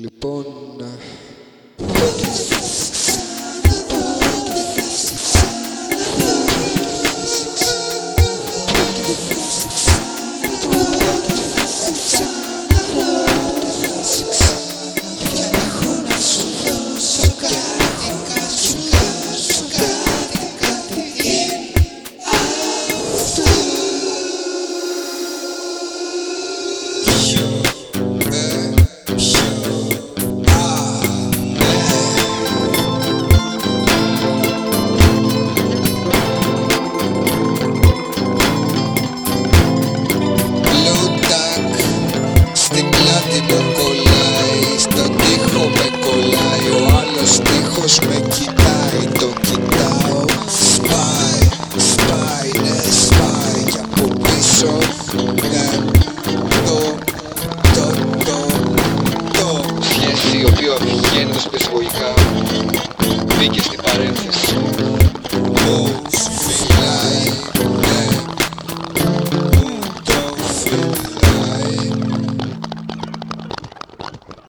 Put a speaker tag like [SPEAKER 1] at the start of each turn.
[SPEAKER 1] Λοιπόν, jedno sobie słoika, wyjdzie z tej pary, Move, feel like that. Don't